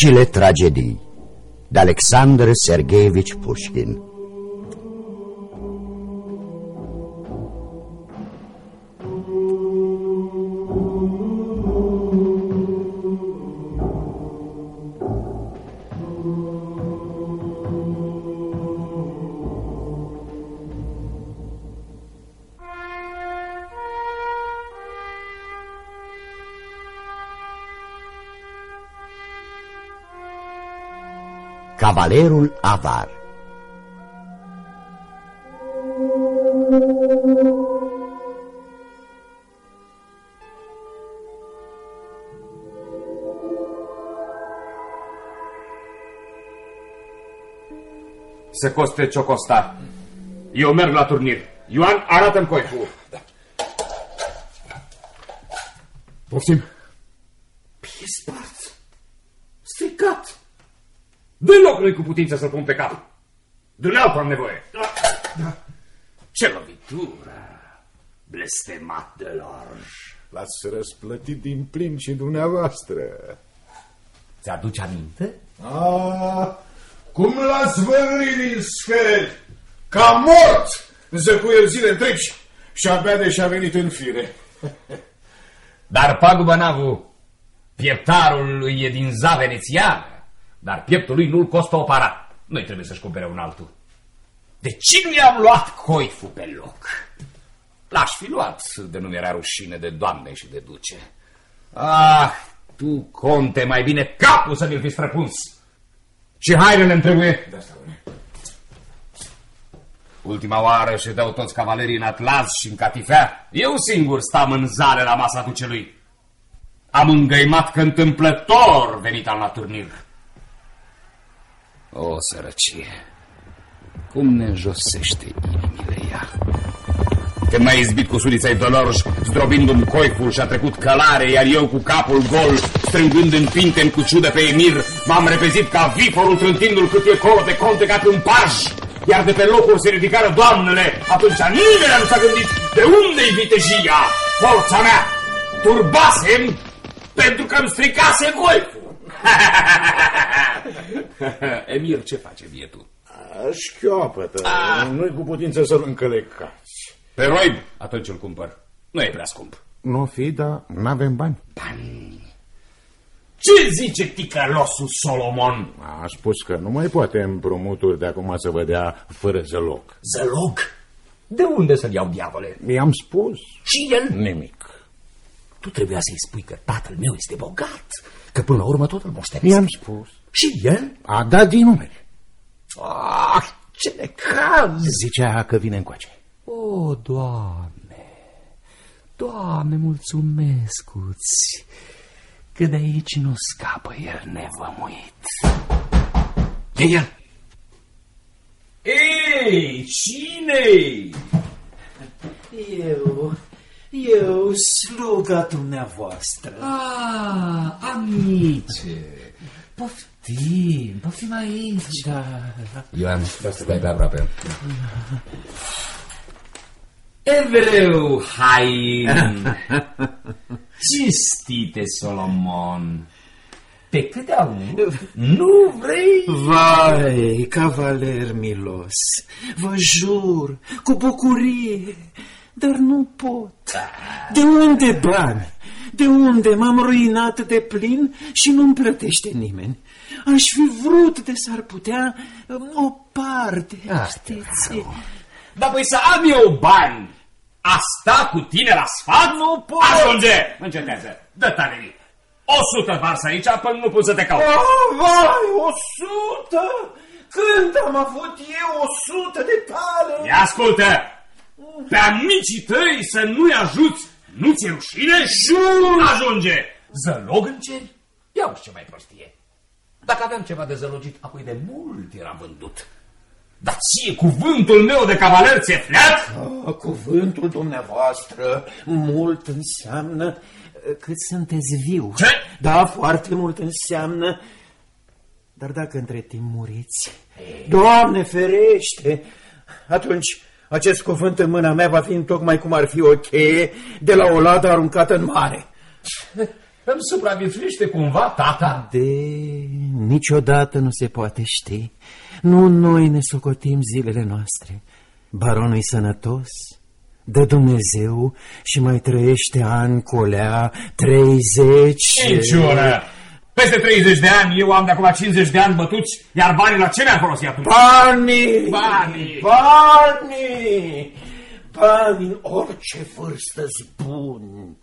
Micile tragedii de Alexander Sergeevich Pushkin Cavalerul Avar Să coste ce-o costa. Eu merg la turnir. Ioan, arată-mi coiful. Da. Poftim? E spart. Stricat. Deloc nu-i cu putință să-l pun pe cap. De altul am nevoie. Da. Da. Ce lovitură! Blestemat de lorj. L-ați răsplătit din plin și dumneavoastră. Ți-aduce aminte? Ah, cum l-ați vărrit din scări? Ca mort! Zăcuie zile întregi și abia de și-a venit în fire. Dar pagubă n-a avut. Pieptarul lui e din za venețiană, dar pieptul lui nu-l costă o para. Noi trebuie să-și cumpere un altul. De ce nu i-am luat coiful pe loc? L-aș fi luat de nu era rușine de doamne și de duce. Ah, tu, conte, mai bine capul să mi-l fi străpuns. Ce hainele îmi trebuie? De asta, Ultima oară și dau toți cavalerii în atlas și în catifea. Eu singur stam în zare la masa ducelui. Am îngăimat că întâmplător venit al la turnir. O sărăcie! Cum ne înjosește inimile ea! Când m-a izbit cu sulița-i dolorj, zdrobindu-mi coiful și-a trecut călare, iar eu cu capul gol, strângând în pinten cu ciudă pe Emir, m-am repezit ca viforul trântindu-l cât e colo de conte ca un paj. Iar de pe locul se ridicară doamnele, atunci nimeni nu s-a gândit de unde-i vitejia, forța mea. Turbasem pentru că îmi stricase golful. Emir, ce face bietul? Șchiopătă, nu-i cu putință să-l încălecați. Pe roib, atunci îl cumpăr. Nu e prea scump. Nu fi, dar n-avem bani. Bani? Ce zice ticălosul Solomon? A spus că nu mai poate împrumuturi de acum să vă dea fără zăloc. Zăloc? De unde să-l iau, diavole? Mi-am spus. Și el? Nimic. Tu trebuia să-i spui că tatăl meu este bogat, că până la urmă tot îl moștenesc. Mi-am spus. Și el? A dat din numeri. Ah, ce necaz! Zicea că vine încoace. O, Doamne, Doamne, mulțumesc-ți că de aici nu scapă el nevămuit. E el! Ei, cine Eu, eu, sluga dumneavoastră. Ah, amice, poftim, poftim aici. Da, Ioan, stai pe aproape. Evreu hain, cinstite Solomon, pe câte aud, nu vrei? Vai, cavaler milos, vă jur, cu bucurie, dar nu pot. De unde bani? De unde m-am ruinat de plin și nu-mi plătește nimeni? Aș fi vrut de s-ar putea o parte, știți? Dar păi să am eu bani, asta cu tine la sfat? Nu pot. Ajunge! Încetează, dă talerii. O sută vars aici până nu pot să te caut. Oh, vai, o sută! Când am avut eu o sută de tale? Ia ascultă! Pe amicii tăi să nu-i ajuți, nu ți-e rușine? Jur! Ajunge! Zălog în ceri? Ia uși ce mai prostie. Dacă aveam ceva de zălogit, apoi de mult era vândut. Dar ție cuvântul meu de cavaler ți-e fleat? Ah, Cuvântul dumneavoastră mult înseamnă cât sunteți viu. Ce? Da, foarte mult înseamnă. Dar dacă între timp muriți, Doamne ferește, atunci acest cuvânt în mâna mea va fi tocmai cum ar fi o cheie de la o ladă aruncată în mare. îmi supraviețuiește cumva tata? De niciodată nu se poate ști. Nu noi ne socotim zilele noastre. Baronul e sănătos, dă Dumnezeu și mai trăiește ani colea 30... Niciună! Peste 30 de ani, eu am de acum 50 de ani bătuți, iar banii la ce mi-am folosit atunci? Banii! Banii! Banii! Banii în orice vârstă buni.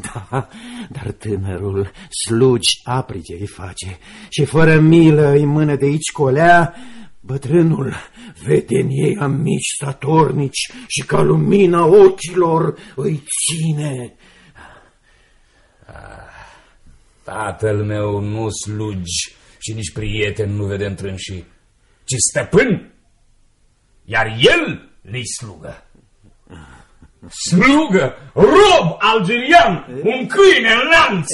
Da, dar tânărul slugi aprige îi face și fără milă îi mână de aici colea, bătrânul vede în ei amici statornici și ca lumina ochilor îi ține. Tatăl meu nu slugi și nici prieten nu vede întrânși, ci stăpân, iar el le slugă. Slugă, rob algerian, un câine în lanț.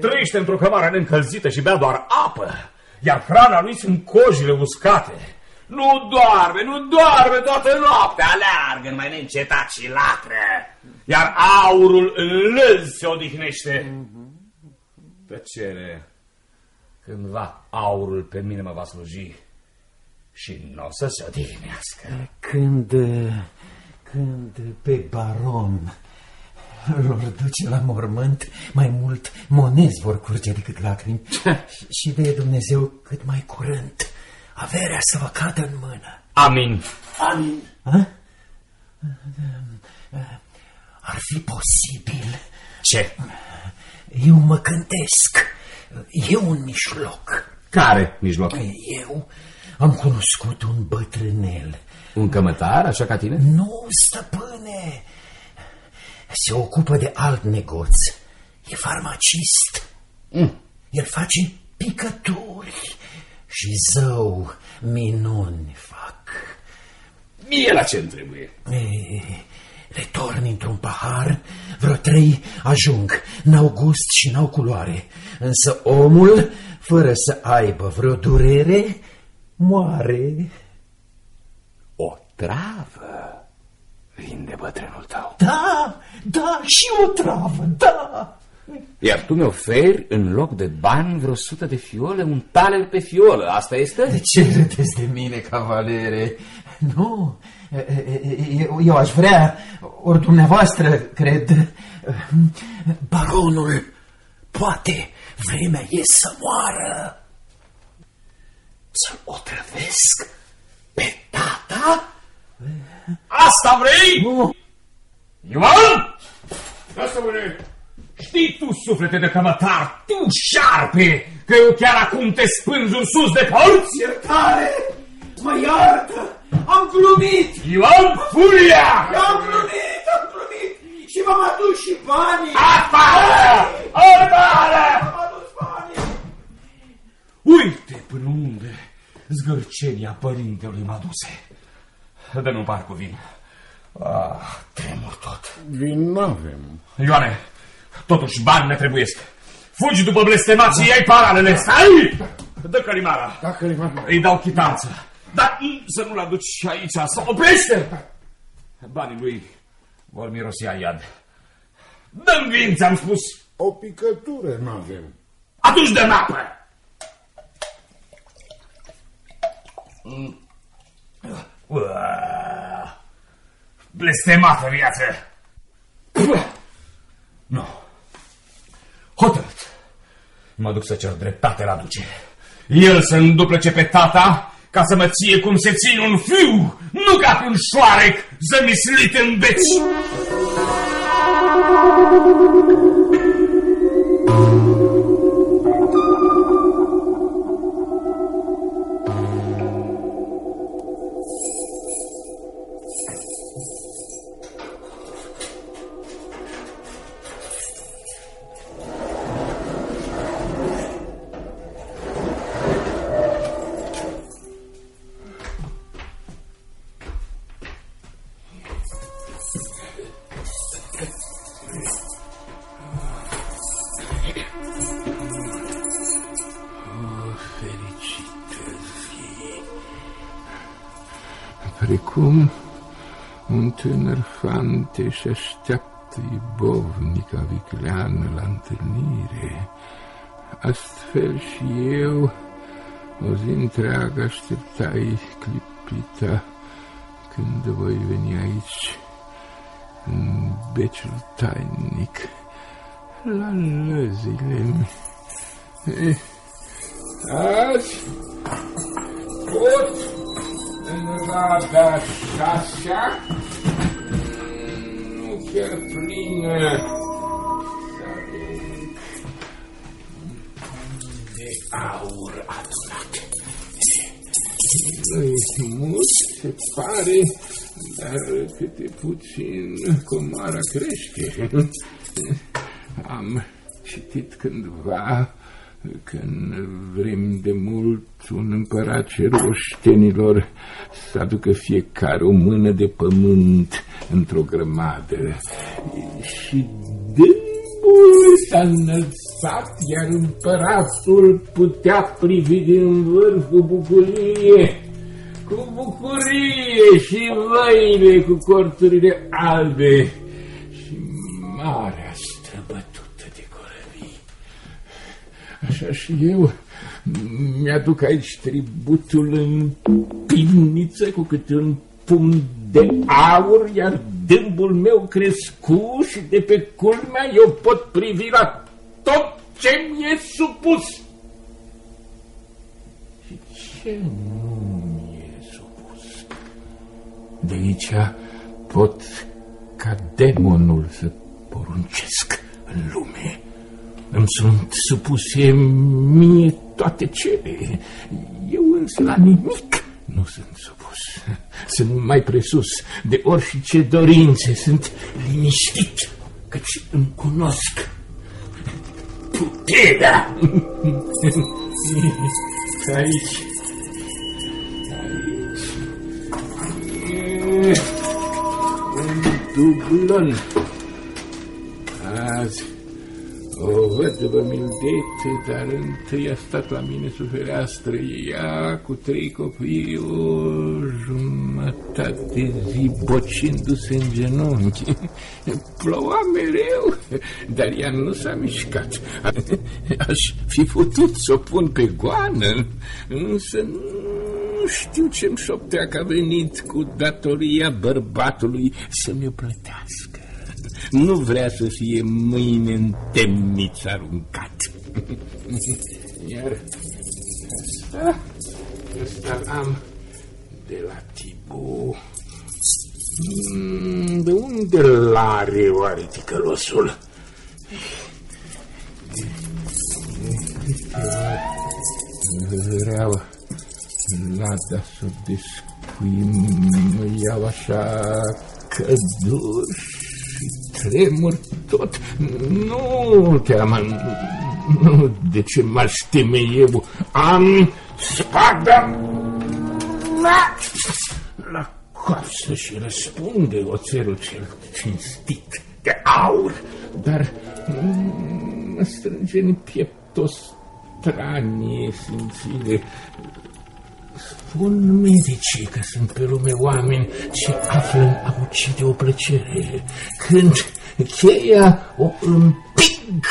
Trăiește într-o cămară neîncălzită și bea doar apă, iar hrana lui sunt cojile uscate. Nu doarme, nu doarme toată noaptea, aleargă în mai neîncetat și latră, iar aurul în lăz se odihnește. Tăcere, cândva aurul pe mine mă va sluji și nu o să se odihnească. Când, când pe baron lor duce la mormânt, mai mult monezi vor curge decât lacrimi și de Dumnezeu cât mai curând averea să vă cadă în mână. Amin. Amin. Ha? Ar fi posibil. Ce? Eu mă cântesc. Eu un mijloc. Care mijloc? Eu am cunoscut un bătrânel. Un cămătar, așa ca tine? Nu, stăpâne. Se ocupă de alt negoț. E farmacist. Mm. El face picături și zău minuni fac. Mie la ce trebuie? E, le torni într-un pahar, vreo trei ajung, n-au gust și n-au culoare, însă omul, fără să aibă vreo durere, moare. O travă vinde bătrânul tău. Da, da, și o travă, da. Iar tu mi oferi, în loc de bani, vreo sută de fiole, un taler pe fiolă. Asta este? De ce râdeți de mine, cavalere? Nu, eu, eu aș vrea, ori dumneavoastră, cred, baronul, poate vremea e să moară. Să-l otrăvesc pe tata? Asta vrei? Nu, Ioan! Da, stăpâne! Știi tu, suflete de cămătar, tu șarpe, că eu chiar acum te spânzur sus de porți? iertare, mă iartă, am glumit, Ioan Furia! am glumit, am glumit și v-am adus și banii. Afară! Afară! Am adus banii. Uite până unde zgârcenia părintelui m-a duse. Dă-mi un par cu vin. Ah, tremur tot. Vin n-avem. Ioane, totuși bani ne trebuiesc. Fugi după blestemat și iai paralele. Stai! Dă călimara. Da, Călimar. Îi dau chitanță. Dar mm, să nu-l aduci aici, să oprește! Banii lui vor mirosi a iad. Dă-mi vin, ți-am spus. O picătură n-avem. Atunci dă apă! Uah, Blestemată viață! Puh! Nu. Hotărât. Mă duc să cer dreptate la duce. El să înduplece pe tata ca să mă ție cum se ține un fiu, nu ca pe un șoarec zămislit în beți. Și așteaptă ibovnica vicleană la întâlnire. Astfel și eu, o zi întreagă așteptai clipita când voi veni aici, în beciul tainic, la lăzile mi. Eh, azi pot în rada șasea, nu chiar plină, să arunc de aur adunat. Nu-i mult, se pare, dar câte puțin comara crește. Am citit cândva că în vrem de mult un împărat cer oștenilor să aducă fiecare o mână de pământ într-o grămadă. Și dâmbul s-a înălțat, iar împăratul putea privi din vârf cu bucurie, cu bucurie și văile cu corturile albe și marea Așa și eu mi-aduc aici tributul în pivniță cu câte un pumn de aur, iar dâmbul meu crescut și de pe culmea eu pot privi la tot ce mi-e supus. Și ce nu mi-e supus? De aici pot ca demonul să poruncesc în lume. Îmi sunt supuse mie toate cele. Eu însă la nimic nu sunt supus. Sunt mai presus de orice dorințe. Sunt liniștit, căci îmi cunosc puterea. Aici. Aici. Un dublon. Azi o văduvă mildetă, dar întâi a stat la mine sub fereastră. Ea cu trei copii o jumătate de zi bocindu-se în genunchi. Ploua mereu, dar ea nu s-a mișcat. Aș fi putut să o pun pe goană, însă nu știu ce-mi șoptea că a venit cu datoria bărbatului să mi-o plătească. Nu vrea să fie mâine în temniță aruncat. Iar asta, asta am de la Tibu. Mm, de unde l-are oare ticălosul? Vreau lada să descuim, iau așa căduși tremur tot. Nu te am... Nu, de ce m-aș teme eu? Am spada la coasă și răspunde oțelul cel cinstit de aur, dar mă strânge în piept o stranie simțire Spun medicii că sunt pe lume oameni ce află în a ucide o plăcere. Când cheia o împing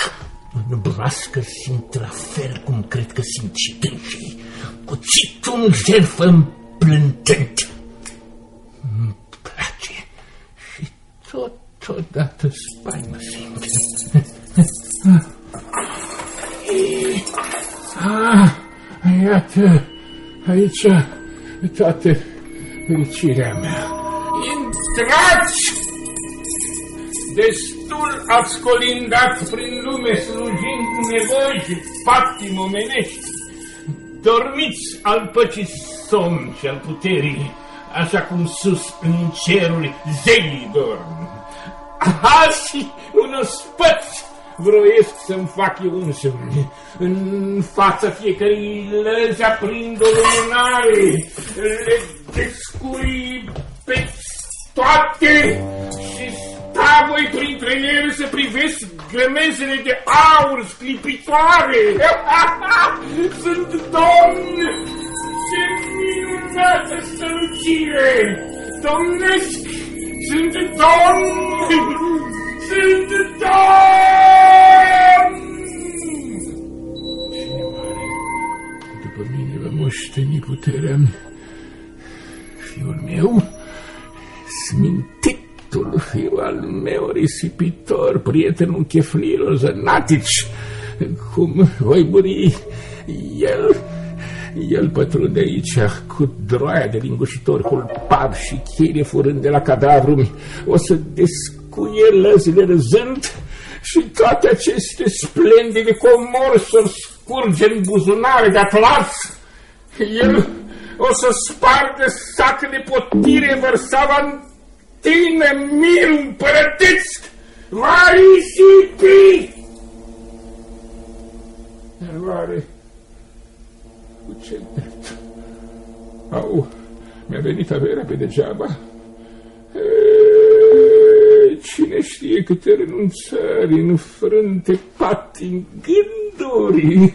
în broască simt la fel cum cred că simt și dânsii. Cuțitul în jertfă împlântând. Îmi place și tot, totodată spaimă simt. ah, iată, Aici toată fericirea mea. Intrați! Destul ați colindat prin lume slujind nevoi și patim omenești. Dormiți al păcii somn și al puterii, așa cum sus în ceruri zeii dorm. Azi un ospăț vroiesc să-mi fac eu însumi. În fața fiecărei lăzi aprind o lumânare, le descui pe toate și sta voi printre ele să privesc grămezele de aur sclipitoare. Sunt domn! Ce minunată strălucire! Domnesc! Sunt domn! Sunt domn! Cine oare după mine va moșteni puterea mea? Fiul meu, smintitul fiu al meu risipitor, prietenul cheflilor zănatici, cum voi muri el el pătrunde aici cu droaia de lingușitor, culpar și cheile furând de la cadavru. O să descuie lăzile râzând și toate aceste splendide comori să scurge în buzunare de atlas. El o să spargă sacă de potire vărsava în tine, mir împărăteț, va risipi! Dar oare cu ce drept? Au, mi-a venit averea pe degeaba? E, cine știe câte renunțări în frânte, patim, gânduri,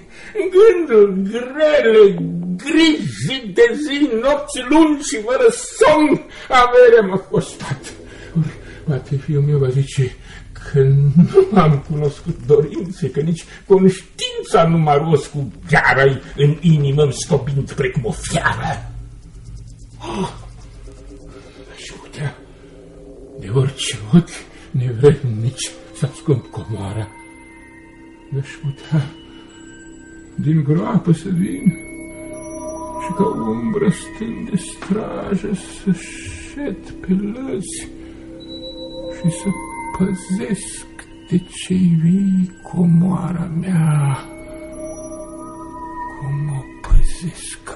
gânduri grele, griji de zi, nopți lungi și fără somn, averea m-a costat. Poate fiul meu va zice, că nu am cunoscut dorințe, că nici conștiința nu m-a rost cu gheara în inimă îmi stopind precum o fiară. Oh, și putea de orice ochi nevrednici să ascund comoara. Aș putea din groapă să vin și ca umbră stând de strajă să șed pe lăzi și să păzesc de cei vii comoara mea, cum o păzesc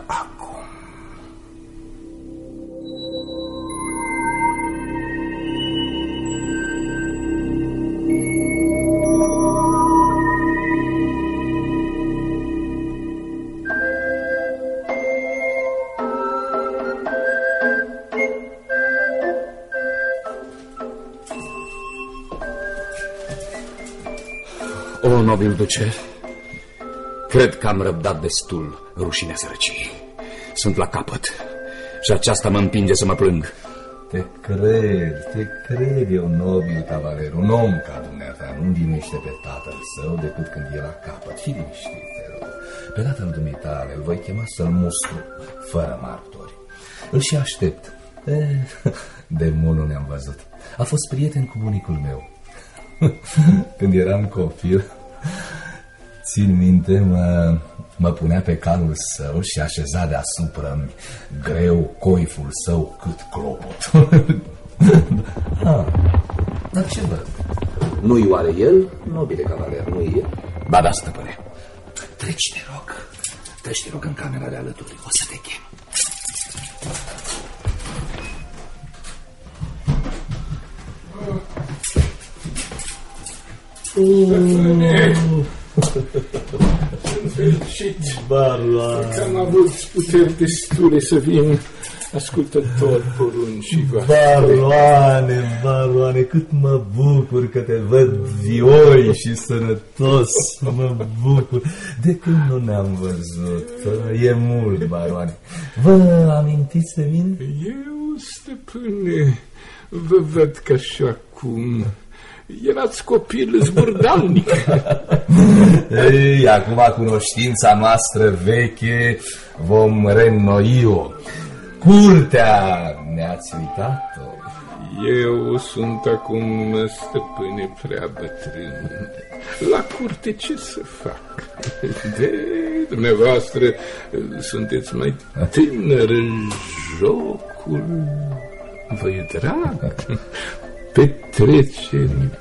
nobil duce, cred că am răbdat destul rușinea sărăciei. Sunt la capăt și aceasta mă împinge să mă plâng. Te cred, te cred eu, nobil cavaler, un om ca dumneata nu dinește pe tatăl său decât când e la capăt. Fii liniștit, te rog. Pe tatăl dumitale îl voi chema să-l mustru, fără martori. Îl și aștept. Eh, de mult nu ne-am văzut. A fost prieten cu bunicul meu. Când eram copil, Țin minte, mă, mă punea pe calul său și așeza deasupra greu coiful său cât clopot. ah, dar ce văd? Nu-i oare el, nobile cavaler, nu-i el? Ba da, stăpâne. Treci, te rog. Treci, te rog, în camera de alături. O să te chem. Stăpâne, sunt fericit Baroane. că am avut puteri destule să vin ascultător poruncii voastre. Baroane, baroane, cât mă bucur că te văd vioi și sănătos, mă bucur. De când nu ne-am văzut, e mult, baroane. Vă amintiți de mine? Eu, stăpâne, vă văd ca și acum. Erați copil zburdalnic. Ei, acum cunoștința noastră veche vom reînnoi-o. Curtea ne-ați uitat-o? Eu sunt acum stăpâne prea bătrân. La curte ce să fac? De dumneavoastră sunteți mai tânăr, jocul vă e drag petrecerile,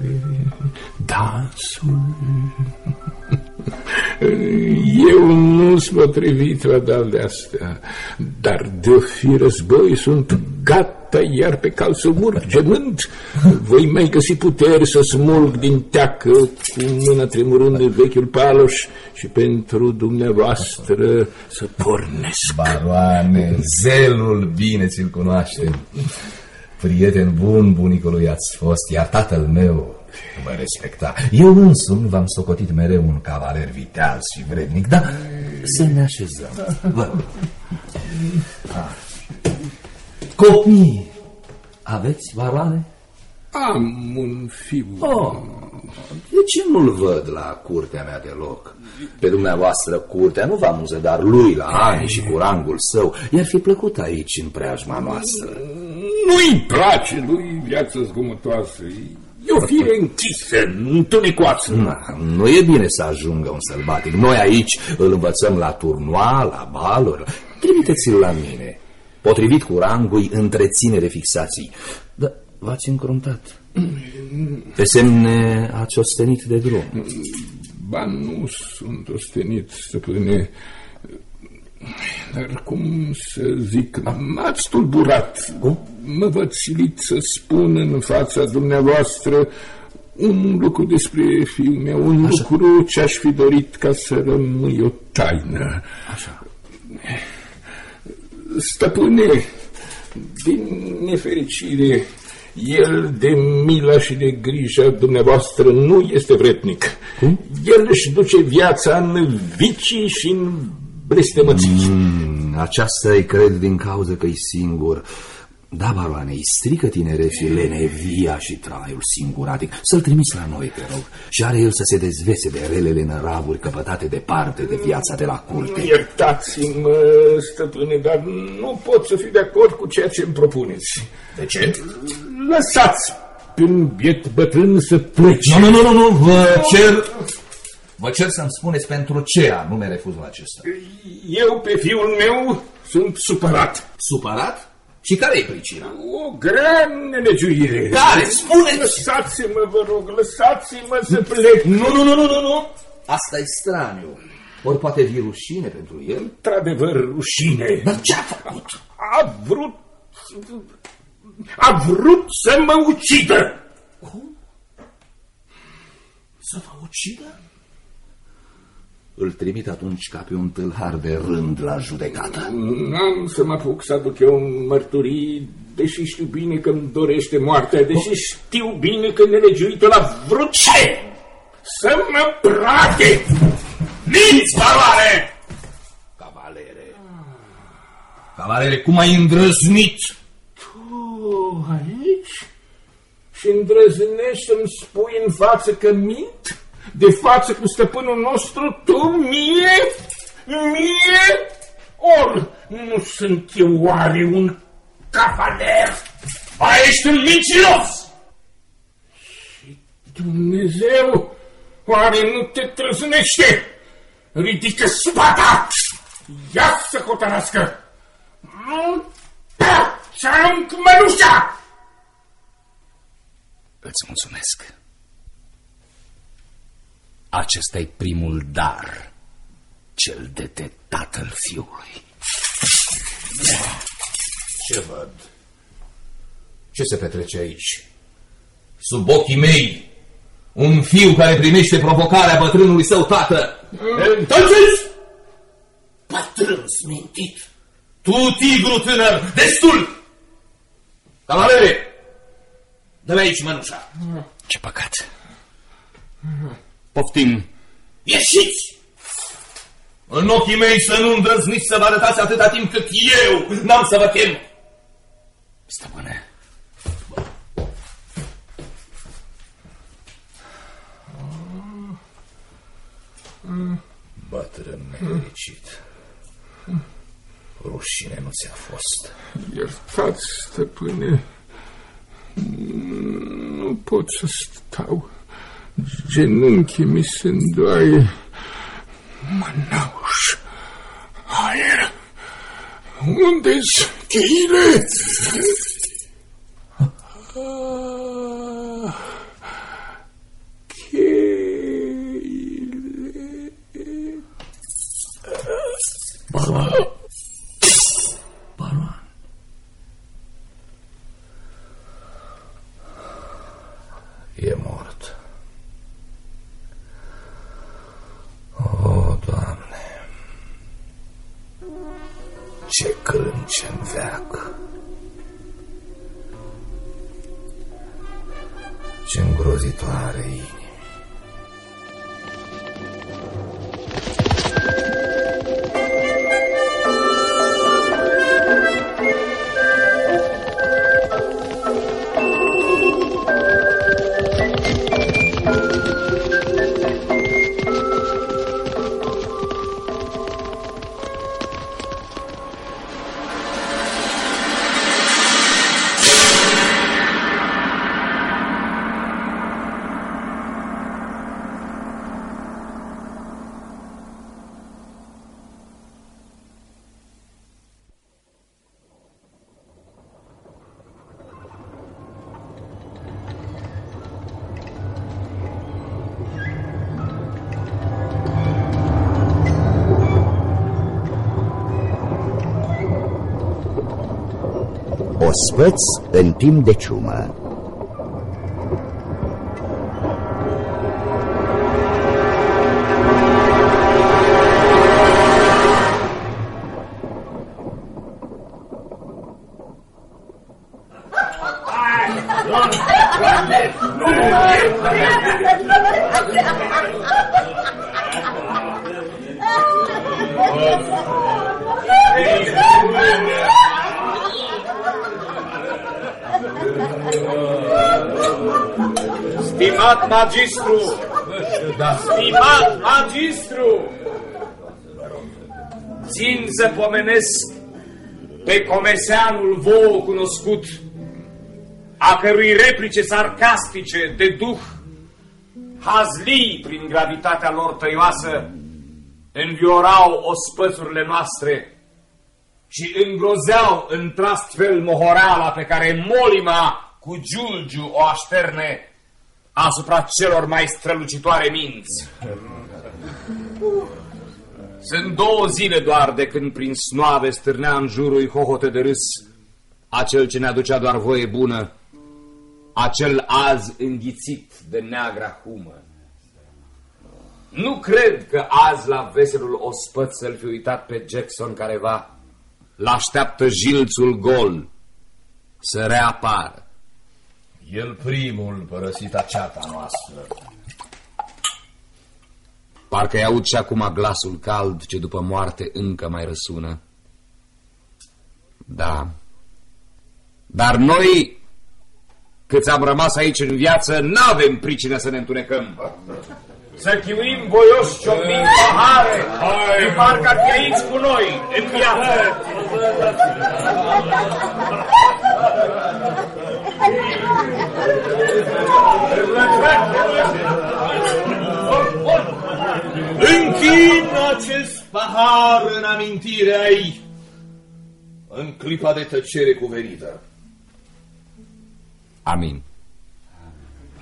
dansul. Eu nu sunt potrivit la de astea, dar de-o fi război sunt gata iar pe cal să urc gemând. Voi mai găsi puteri să smulg din teacă cu mâna tremurând de vechiul paloș și pentru dumneavoastră să pornesc. Baroane, zelul bine ți-l cunoaștem. Prieten bun bunicului ați fost, iar tatăl meu vă respecta. Eu însumi v-am socotit mereu un cavaler viteaz și vrednic, dar să ne așezăm. Vă. Copii, aveți varoane? Am un fiu. Oh, de ce nu-l văd la curtea mea deloc? Pe dumneavoastră curtea nu va amuză, dar lui la ani și cu rangul său i-ar fi plăcut aici în preajma noastră. Nu-i place lui viața zgomotoasă. E o fire închisă, întunecoasă. Na, nu e bine să ajungă un sălbatic. Noi aici îl învățăm la turnua, la baluri. Trimiteți-l la mine. Potrivit cu rangul, întreținere fixații. Dar v-ați încruntat. Pe semne ați ostenit de drum. Ba nu sunt ostenit, stăpâne. Dar cum să zic, m-ați tulburat. Mă văd silit să spun în fața dumneavoastră un lucru despre fiul meu, un Așa. lucru ce aș fi dorit ca să rămâi o taină. Așa. Stăpâne, din nefericire, el de mila și de grija dumneavoastră nu este vretnic. Cum? El își duce viața în vicii și în blestemății. Mm, aceasta îi cred din cauza că e singur. Da, baroane, îi strică tinereții lene, via și traiul singuratic. Să-l trimiți la noi, te rog. Și are el să se dezvese de relele năravuri căpătate departe de viața de la curte. Iertați-mă, stăpâne, dar nu pot să fiu de acord cu ceea ce îmi propuneți. De ce? Lăsați pe un biet bătrân să plece. Nu, nu, nu, nu, vă cer... Vă cer să-mi spuneți pentru ce anume refuzul acesta. Eu pe fiul meu sunt supărat. Supărat? Și care e pricina? O grea nelegiuire. Care? Spune! Lăsați-mă, vă rog, lăsați-mă să plec. Nu, nu, nu, nu, nu, nu. Asta e straniu. Ori poate fi rușine pentru el? Într-adevăr, rușine. Dar ce a făcut? A vrut... A vrut să mă ucidă. Cum? Să vă ucidă? Îl trimit atunci ca pe un tâlhar de rând la judecată. N-am să mă apuc să aduc eu mărturii, deși știu bine că îmi dorește moartea, deși știu bine că nelegiuitul a vrut ce? Să mă prate! Minți, baroare! Cavalere! Cavalere, cum ai îndrăznit? Tu aici? Și îndrăznești să-mi spui în față că mint? De față cu stăpânul nostru, tu mie, mie, ori nu sunt eu oare un cavaler? Ba, ești un mincinos! Și Dumnezeu, oare nu te trăznește? Ridică spata! Ia să hotărască! Ce-am mănușa! Îți mulțumesc. Acesta e primul dar, cel de de tatăl fiului. Ce văd? Ce se petrece aici? Sub ochii mei, un fiu care primește provocarea bătrânului său tată. Întoarceți! Bătrân smintit! Tu, tigru tânăr, destul! Cavalere, dă aici mănușa. Ce păcat! Poftim. Ieșiți! În ochii mei să nu îndrăzniți să vă arătați atâta timp cât eu n-am să vă chem. Stăpâne. Bătrân nefericit. Rușine nu ți-a fost. Iertați, stăpâne, nu pot să stau. Jeninquimissendoia, Manaus, Aera, Undes, Queire. Ah, Queire. Bala. Cânce în veac, ce îngrozitoare inima. Ospăți în timp de ciumă Stimat magistru! Stimat magistru! Țin să pomenesc pe comeseanul vouă cunoscut, a cărui replice sarcastice de duh hazlii prin gravitatea lor tăioasă, înviorau ospățurile noastre și îngrozeau într-astfel mohoreala pe care Molima cu Giulgiu o așterne asupra celor mai strălucitoare minți. Sunt două zile doar de când prin snoave stârnea în jurul hohote de râs acel ce ne aducea doar voie bună, acel azi înghițit de neagra humă. Nu cred că azi la veselul ospăț să-l fi uitat pe Jackson careva. L-așteaptă jilțul gol să reapară. El primul părăsit ceata noastră. Parcă-i aud și acum glasul cald ce după moarte încă mai răsună. Da. Dar noi, câți am rămas aici în viață, n-avem pricină să ne întunecăm. Să chiuim voioși ciocnind pahare, Hai. parcă ar fi aici cu noi, în viață. Pahar în amintire ai în clipa de tăcere cuvenită. Amin.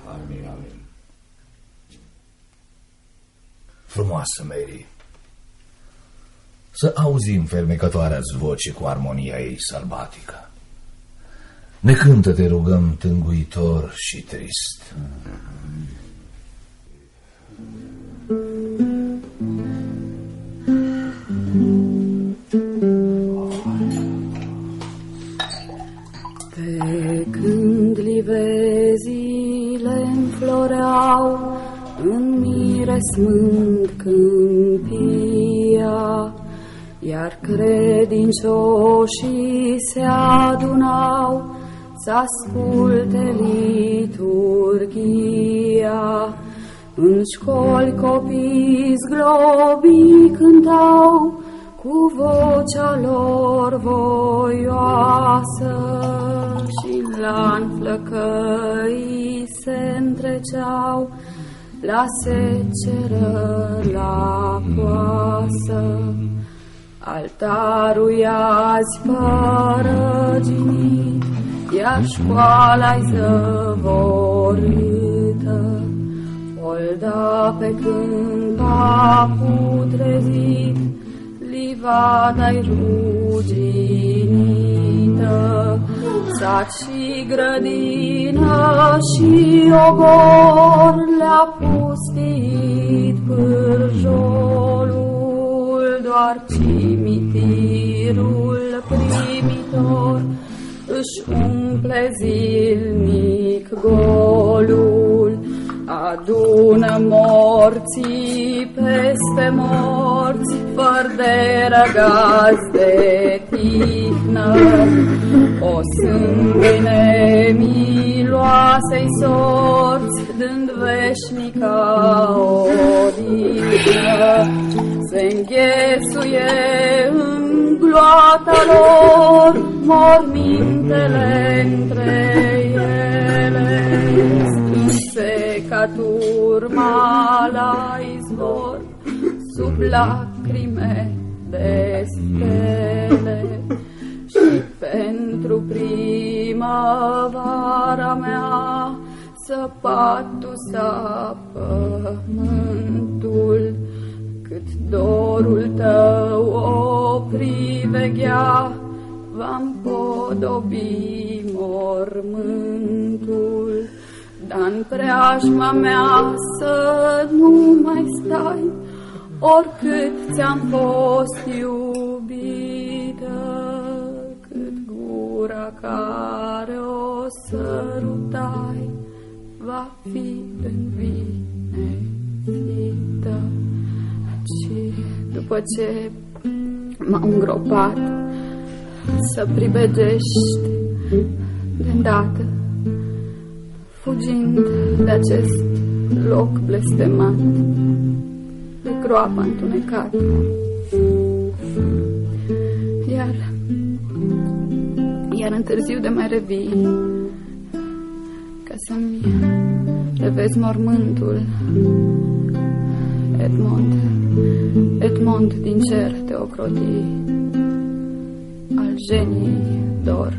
Amin, amin. Frumoasă, Mary. Să auzim fermecătoarea-ți voce cu armonia ei sălbatică. Ne cântă, te rugăm, tânguitor și trist. Pe livezile înfloreau, în mire smânt câmpia, iar credincioșii se adunau să asculte liturgia. În școli copii zglobii cântau cu vocea lor voioasă și la flăcăi se întreceau la seceră, la poasă. Altarul azi părăginit, iar școala-i zăvorâtă. Olda pe câmpa putrezit, livada-i ruginită. Sat și grădină și ogor le-a pustit pârjolul, doar cimitirul primitor își umple zilnic golul. Adună morții peste morți, fără de răgaz de tihnă. O sâmbine miloasei sorți, dând veșnica odihnă, se înghesuie în gloata lor mormintele între ele strânse ca turma la izvor sub lacrime de stele. Și pentru primăvara mea săpatul sa pământul cât dorul tău o priveghea v-am podobi mormântul, dar-n preajma mea să nu mai stai, oricât ți-am fost iubită, cât gura care o sărutai va fi învinețită. Și după ce m-am îngropat să pribegești de îndată, fugind de acest loc blestemat, de groapa întunecată. Iar, iar în târziu de mai revii, ca să-mi revezi mormântul, Edmond, Edmond din cer te ocroti, al geniei dor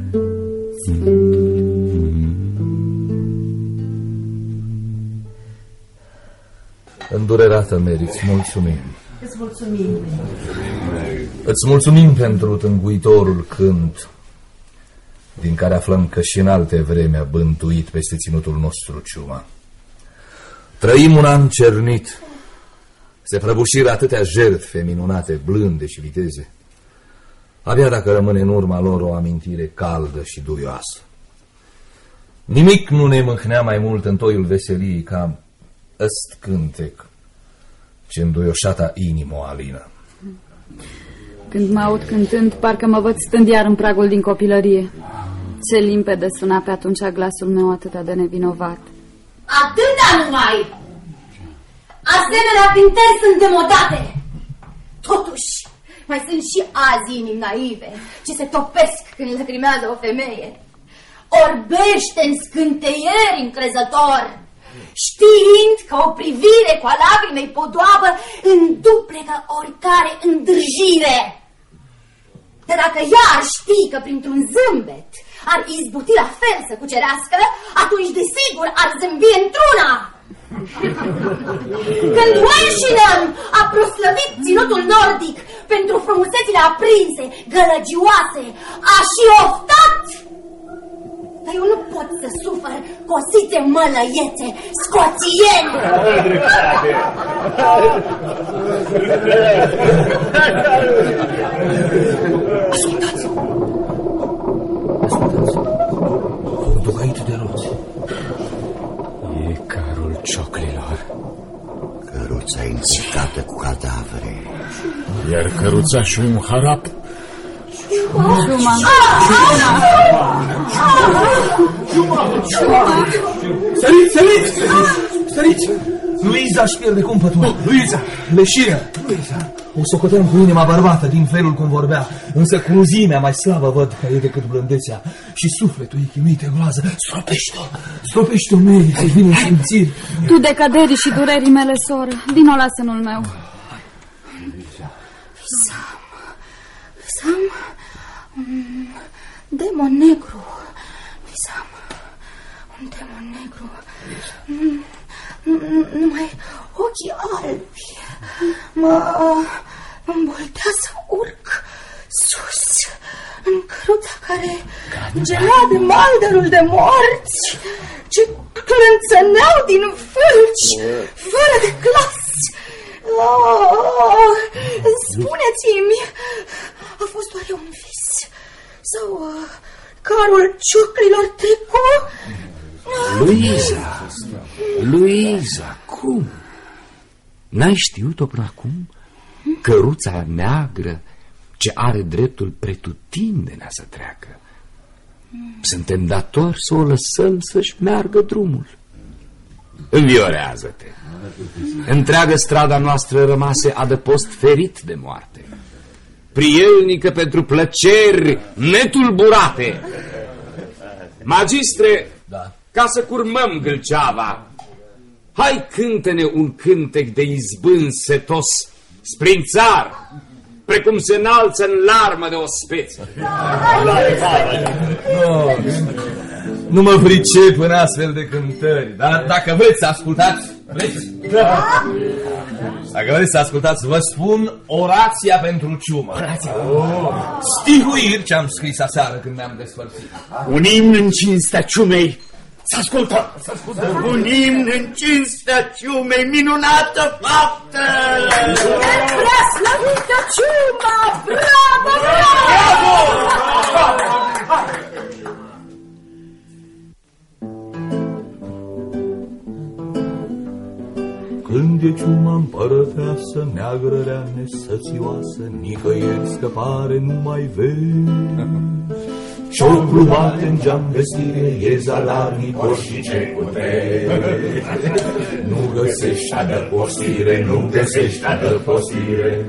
sfântul. Îndurerată meriți, mulțumim. Îți mulțumim. Îți mulțumim pentru tânguitorul cânt, din care aflăm că și în alte vreme a bântuit peste ținutul nostru ciuma. Trăim un an cernit. Se prăbușiră atâtea jertfe minunate, blânde și viteze. Abia dacă rămâne în urma lor o amintire caldă și duioasă. Nimic nu ne mâhnea mai mult în toiul veseliei ca ăst cântec ce înduioșata inimă alină. Când mă aud cântând, parcă mă văd stând iar în pragul din copilărie. Ce limpede suna pe atunci glasul meu atât de nevinovat. Atâta numai! Asemenea pinteri sunt demodate. Totuși, mai sunt și azi inimi naive ce se topesc când lacrimează o femeie. Orbește în scânteieri încrezător, știind că o privire cu a lacrimei podoabă înduplecă oricare îndrăjire. Dar dacă ea ar ști că printr-un zâmbet ar izbuti la fel să cucerească, atunci desigur ar zâmbi într-una. Când Wenshinem a proslăvit ținutul nordic pentru frumusețile aprinse, gălăgioase, a și oftat dar eu nu pot să sufăr cosite mălăiețe, scoțieni! Ascultați! Ascultați! O ducait de roți. E carul cioclilor. Căruța înțicată cu cadavre. Iar căruțașul un harap. Ciuma, Săriți, săriți! Săriți! Luiza își pierde cumpătul. Luiza! Leșirea! Luiza! O socoteam cu inima bărbată din felul cum vorbea, însă cruzimea mai slabă văd că e decât blândețea și sufletul ei chinuit de groază. Stropește-o! Stropește-o, Mary, să-i vine simțiri. tu de caderii și durerii mele, soră, vino la sânul meu. Sam, Sam, un demon negru. Sam, un demon negru. Mm, mm, Numai ochii albi. Mă îmboltea să urc sus în căruța care gelea de maldărul de morți ce clănțăneau din fâlci fără de clas. Oh, spuneți-mi, a fost oare un vis? Sau uh, carul ciuclilor trecu? Luiza! Luiza, cum? N-ai știut-o până acum? Căruța neagră ce are dreptul pretutindenea să treacă. Suntem datori să o lăsăm să-și meargă drumul. Înviorează-te! Întreagă strada noastră rămase adăpost ferit de moarte. Prielnică pentru plăceri netulburate. Magistre, Da. ca să curmăm gâlceava, hai cântă-ne un cântec de izbân setos, sprințar, precum se înalță în larmă de o speță. Nu, nu mă pricep în astfel de cântări, dar dacă vreți să ascultați, vreți? Dacă vreți să ascultați, vă spun orația pentru ciumă. Orația? Oh. Stihuiri ce am scris aseară când ne-am despărțit. Un imn în cinstea ciumei. Să ascultăm! Să ascultăm! Un imn în cinstea ciumei, minunată faptă! Prea slăvită ciuma! Bravo, bravo! Când e ciuma împărăteasă, neagră rea nesățioasă, nicăieri scăpare nu mai vezi. Cioclu bate în geam găsire, e zadarnic și ce putere. Nu găsești adăpostire, nu găsești adăpostire.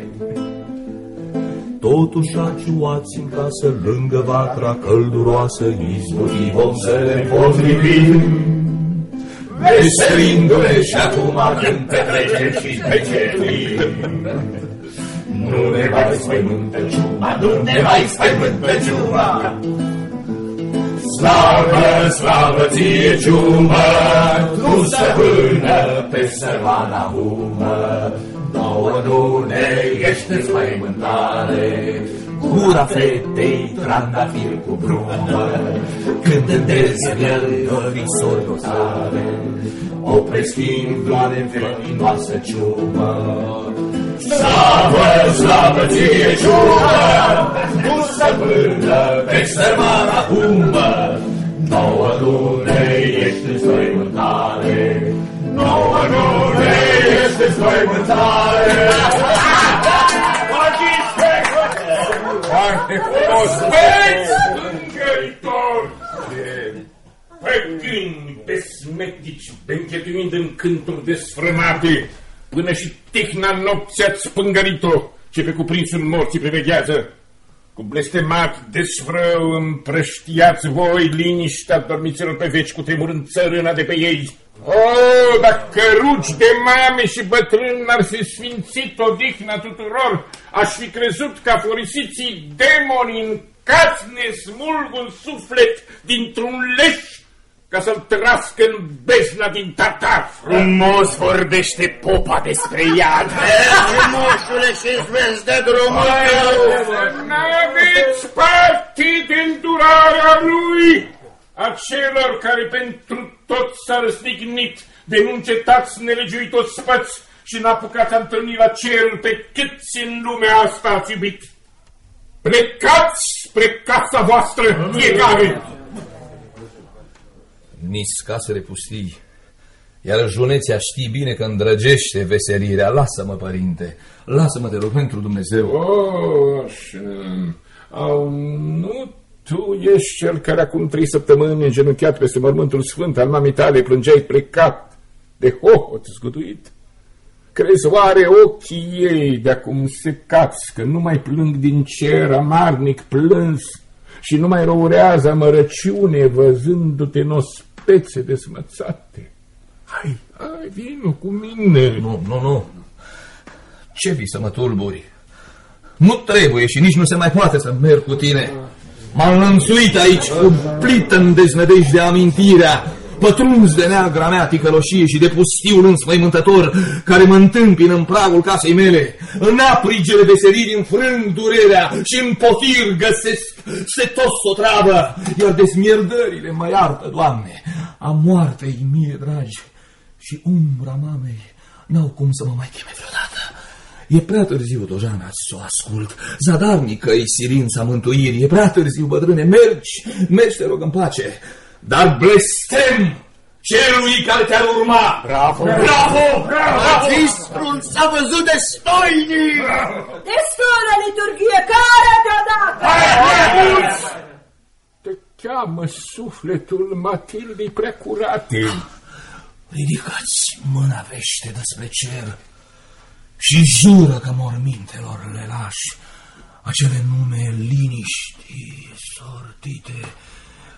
Totuși aciuați în casă, lângă vatra călduroasă, izbutii vom să ne potrivim. Veserindu-ne și acum când petrecem și pecetuim. Nu ne mai spăimântă ciuma, nu ne mai spăimântă ciuma. Slavă, slavă ție ciumă, tu stăpână pe sărmana umă. Nouă nu ne ești spăimântare, Gura fetei, trandafir cu brumă, Când în dezvălării sordotare, O preschimb doar în feminoasă ciumă. Slavă, slavă ție ciumă, Tu stăpână pe sărmana umă, Nouă nu ne ești în spăimântare, Nouă nu ne ești în spăimântare. Foarte frumos! Băieți, îngeritor! Pe gâni, pe smetici, benchetuind în cânturi desfrânate, până și tehna nopții ați spângărit-o, ce pe cuprinsul morții priveghează. Cu blestemat desfrău împrăștiați voi liniștea dormiților pe veci cu tremurând țărâna de pe ei. Oh, dacă rugi de mame și bătrâni n-ar fi sfințit odihna tuturor, aș fi crezut că forisiții demoni în ne smulg un suflet dintr-un leș ca să-l trască în bezna din tatar. Frumos vorbește popa despre iad. Frumoșule și-ți vezi de drumul N-aveți parte de îndurarea lui! acelor care pentru tot s-a răstignit de nu încetați nelegiuitori spăți și n-apucați a întâlni la cer pe câți în lumea asta ați iubit. Plecați spre casa voastră fiecare! Nici casele pustii, iar juneția știi bine că îndrăgește veselirea. Lasă-mă, părinte, lasă-mă, te rog, pentru Dumnezeu. Oh, așa. Au, nu tu ești cel care acum trei săptămâni îngenunchiat peste mormântul sfânt al mamei tale plângeai plecat de hohot zguduit. Crezi oare ochii ei de acum secați că nu mai plâng din cer amarnic plâns și nu mai răurează amărăciune văzându-te în ospețe desmățate? Hai, hai, vino cu mine. Nu, nu, nu. Ce vii să mă tulburi? Nu trebuie și nici nu se mai poate să merg cu tine. M-am lănțuit aici, cumplit în deznădejde amintirea, pătrunz de neagra mea ticăloșie și de pustiul înspăimântător care mă întâmpină în pragul casei mele. În aprigele veselii înfrâng durerea și în potir găsesc setos o travă, iar dezmierdările mă iartă, Doamne, a moartei mie dragi și umbra mamei n-au cum să mă mai cheme vreodată. E prea târziu, Dojana, să o ascult. Zadarnică e sirința mântuirii. E prea târziu, bătrâne. Mergi, mergi, te rog în pace. Dar blestem celui care te-ar urma. Bravo! Bravo! Magistrul s-a văzut de stoinic! Destulă liturghie, care te-a dat? Te cheamă sufletul Matildei prea curate. Ridicați mâna vește despre cer și jură că mormintelor le lași acele nume liniști, sortite,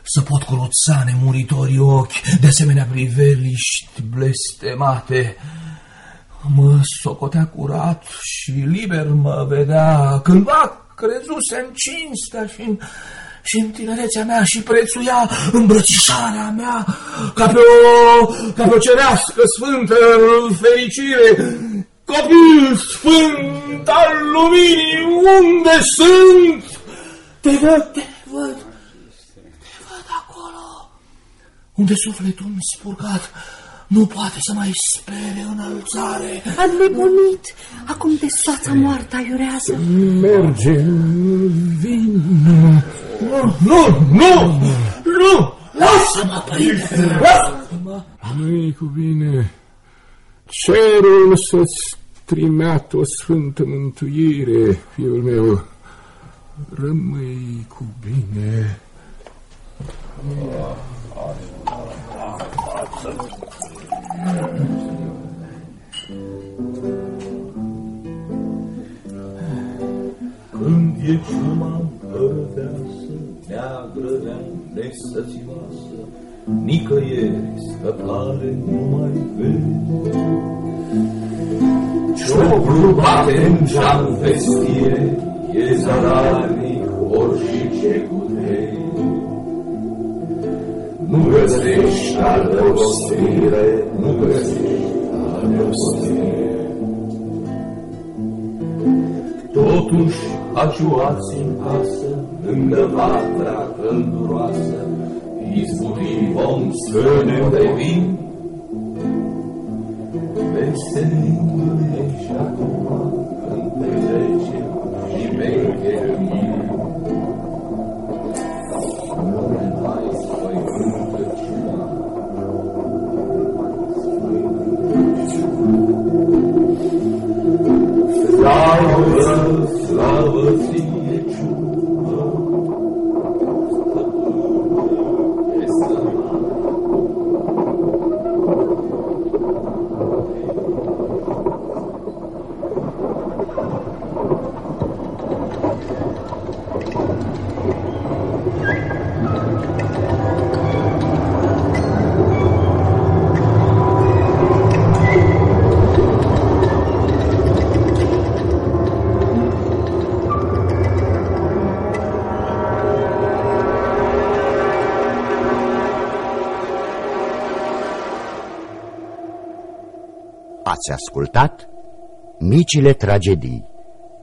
să pot cruța nemuritorii ochi, de asemenea priveliști blestemate. Mă socotea curat și liber mă vedea, cândva crezuse în cinstea și în, și în tinerețea mea și prețuia îmbrățișarea mea ca pe o, ca pe o cerească sfântă fericire Copil sfânt al luminii, unde sunt? Te văd, te văd, te văd acolo, unde sufletul spurcat nu poate să mai spere înălțare. A nebunit, acum de soața moartă aiurează. Merge, vin. Nu, nu, nu, nu, lasă-mă, părinte, lasă-mă. Nu-i cu bine. Cerul să-ți trimeată o sfântă mântuire, fiul meu. Rămâi cu bine. Când e ciuma hărăveasă, neagră, nesățioasă, nicăieri scăpare nu mai vezi. Cioclu bate în geam vestie, e zararnic și ce cutei. Nu găsești adăpostire, nu găsești adăpostire. Totuși, acioați în casă, lângă vatra călduroasă, izbuti vom strâne de vin. Ascultat Micile tragedii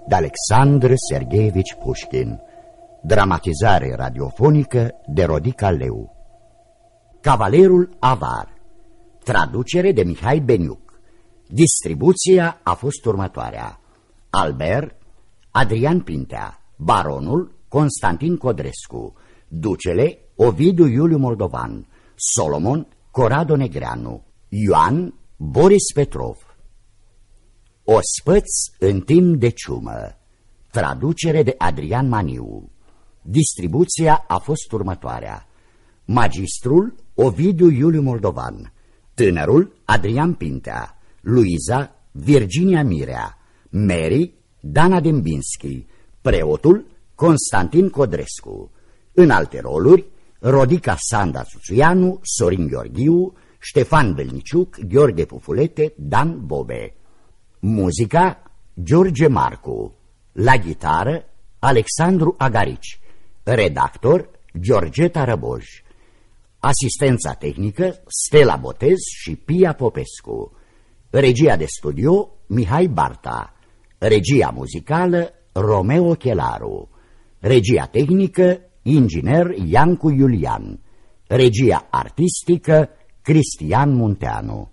de Alexandru Sergeevici Pușkin Dramatizare radiofonică de Rodica Leu. Cavalerul Avar. Traducere de Mihai Beniuc. Distribuția a fost următoarea. Albert Adrian Pintea. Baronul Constantin Codrescu. Ducele Ovidiu Iuliu Moldovan. Solomon Corado Negreanu. Ioan Boris Petrov Ospăți în timp de ciumă. Traducere de Adrian Maniu. Distribuția a fost următoarea. Magistrul Ovidiu Iuliu Moldovan. Tânărul Adrian Pintea. Luiza Virginia Mirea. Mary Dana Dembinski. Preotul Constantin Codrescu. În alte roluri Rodica Sanda Suțuianu Sorin Gheorghiu Ștefan Belniciuc, Gheorghe Pufulete, Dan Bobe. Muzica George Marcu. La gitară Alexandru Agarici. Redactor Georgeta Răboj. Asistența tehnică Stella Botez și Pia Popescu. Regia de studio Mihai Barta. Regia muzicală Romeo Chelaru. Regia tehnică inginer Iancu Iulian. Regia artistică Cristian Munteanu